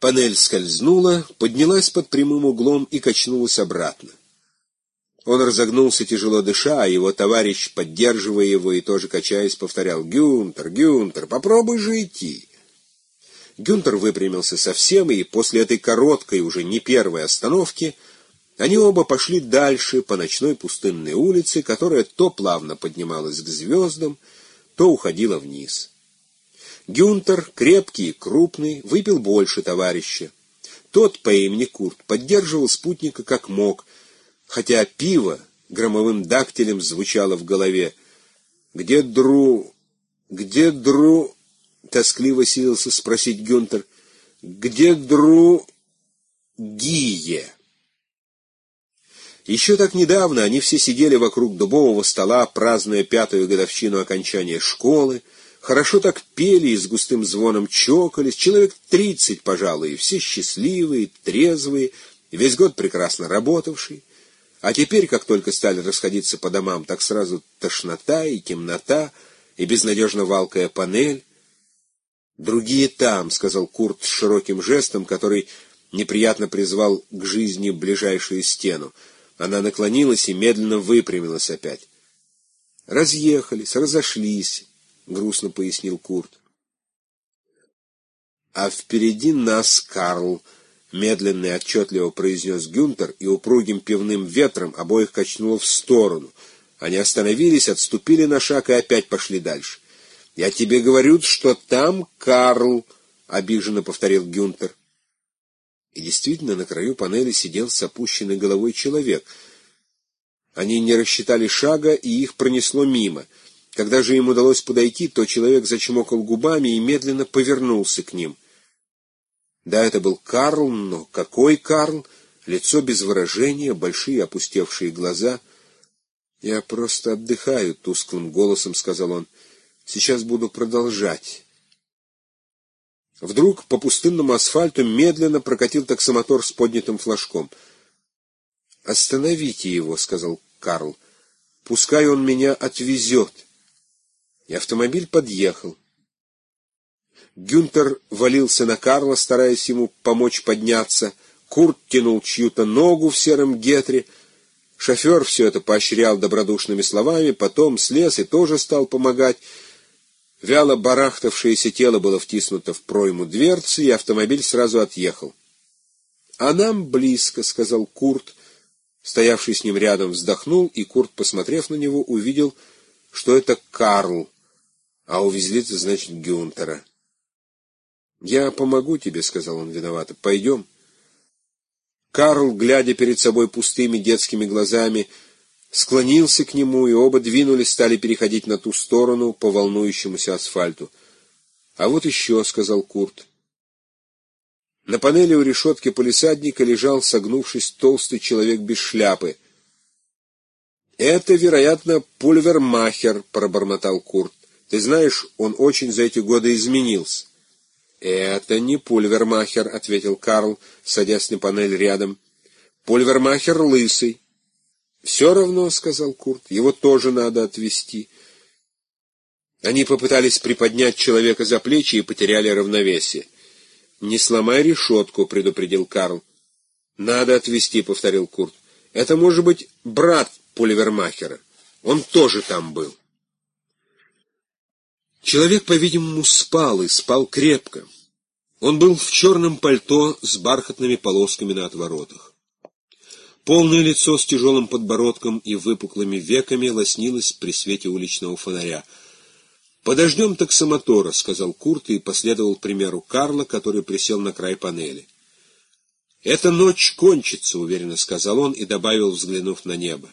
Панель скользнула, поднялась под прямым углом и качнулась обратно. Он разогнулся, тяжело дыша, а его товарищ, поддерживая его и тоже качаясь, повторял «Гюнтер, Гюнтер, попробуй же идти». Гюнтер выпрямился совсем, и после этой короткой, уже не первой остановки, они оба пошли дальше по ночной пустынной улице, которая то плавно поднималась к звездам, то уходила вниз. Гюнтер, крепкий и крупный, выпил больше товарища. Тот по имени Курт поддерживал спутника как мог, хотя пиво громовым дактилем звучало в голове. «Где Дру? Где Дру?» — тоскливо силился спросить Гюнтер. «Где Дру... Гие?» Еще так недавно они все сидели вокруг дубового стола, празднуя пятую годовщину окончания школы, хорошо так пели и с густым звоном чокались, человек тридцать, пожалуй, все счастливые, трезвые, весь год прекрасно работавшие. А теперь, как только стали расходиться по домам, так сразу тошнота и темнота, и безнадежно валкая панель. «Другие там», — сказал Курт с широким жестом, который неприятно призвал к жизни ближайшую стену. Она наклонилась и медленно выпрямилась опять. «Разъехались, разошлись», — грустно пояснил Курт. «А впереди нас Карл», — медленно и отчетливо произнес Гюнтер, и упругим пивным ветром обоих качнуло в сторону. Они остановились, отступили на шаг и опять пошли дальше. «Я тебе говорю, что там Карл», — обиженно повторил Гюнтер. И действительно, на краю панели сидел с опущенной головой человек. Они не рассчитали шага, и их пронесло мимо. Когда же им удалось подойти, то человек зачмокал губами и медленно повернулся к ним. Да, это был Карл, но какой Карл? Лицо без выражения, большие опустевшие глаза. «Я просто отдыхаю», — тусклым голосом сказал он. Сейчас буду продолжать. Вдруг по пустынному асфальту медленно прокатил таксомотор с поднятым флажком. «Остановите его», — сказал Карл. «Пускай он меня отвезет». И автомобиль подъехал. Гюнтер валился на Карла, стараясь ему помочь подняться. Курт тянул чью-то ногу в сером гетре. Шофер все это поощрял добродушными словами, потом слез и тоже стал помогать. Вяло барахтавшееся тело было втиснуто в пройму дверцы, и автомобиль сразу отъехал. — А нам близко, — сказал Курт. Стоявший с ним рядом вздохнул, и Курт, посмотрев на него, увидел, что это Карл, а увезли-то, значит, Гюнтера. — Я помогу тебе, — сказал он виновато. — Пойдем. Карл, глядя перед собой пустыми детскими глазами, — склонился к нему, и оба двинулись, стали переходить на ту сторону по волнующемуся асфальту. — А вот еще, — сказал Курт. На панели у решетки полисадника лежал, согнувшись, толстый человек без шляпы. — Это, вероятно, пульвермахер, — пробормотал Курт. — Ты знаешь, он очень за эти годы изменился. — Это не пульвермахер, — ответил Карл, садясь на панель рядом. — Пульвермахер лысый. «Все равно», — сказал Курт, — «его тоже надо отвезти». Они попытались приподнять человека за плечи и потеряли равновесие. «Не сломай решетку», — предупредил Карл. «Надо отвезти», — повторил Курт. «Это может быть брат Пулевермахера. Он тоже там был». Человек, по-видимому, спал и спал крепко. Он был в черном пальто с бархатными полосками на отворотах. Полное лицо с тяжелым подбородком и выпуклыми веками лоснилось при свете уличного фонаря. «Подождем таксомотора», — сказал Курт и последовал примеру Карла, который присел на край панели. «Эта ночь кончится», — уверенно сказал он и добавил, взглянув на небо.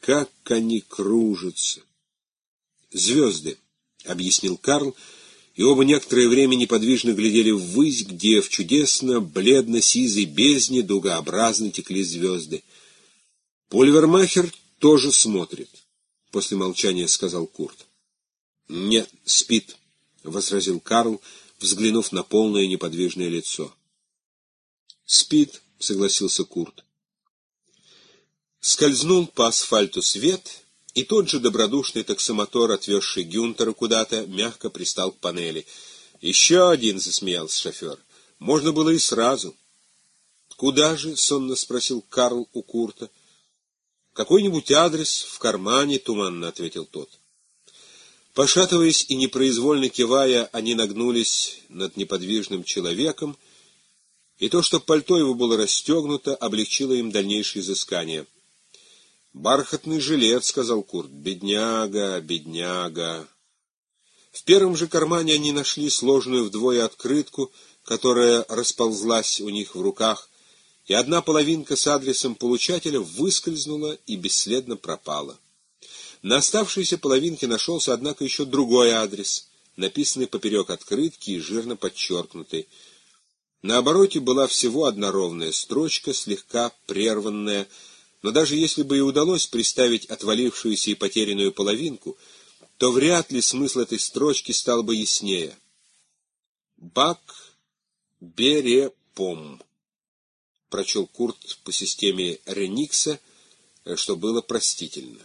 «Как они кружатся!» «Звезды», — объяснил Карл, — и оба некоторое время неподвижно глядели ввысь, где в чудесно бледно-сизой бездне дугообразно текли звезды. Пульвермахер тоже смотрит, — после молчания сказал Курт. — Нет, спит, — возразил Карл, взглянув на полное неподвижное лицо. — Спит, — согласился Курт. Скользнул по асфальту свет, и тот же добродушный таксомотор, отвезший Гюнтера куда-то, мягко пристал к панели. «Еще один!» — засмеялся шофер. Можно было и сразу. «Куда же?» — сонно спросил Карл у Курта. «Какой-нибудь адрес в кармане», — туманно ответил тот. Пошатываясь и непроизвольно кивая, они нагнулись над неподвижным человеком, и то, что пальто его было расстегнуто, облегчило им дальнейшее изыскание. «Бархатный жилет», — сказал Курт. «Бедняга, бедняга». В первом же кармане они нашли сложную вдвое открытку, которая расползлась у них в руках, и одна половинка с адресом получателя выскользнула и бесследно пропала. На оставшейся половинке нашелся, однако, еще другой адрес, написанный поперек открытки и жирно подчеркнутый. На обороте была всего одна ровная строчка, слегка прерванная, но даже если бы и удалось представить отвалившуюся и потерянную половинку, то вряд ли смысл этой строчки стал бы яснее. «Бак берепом», — прочел Курт по системе Реникса, что было простительно.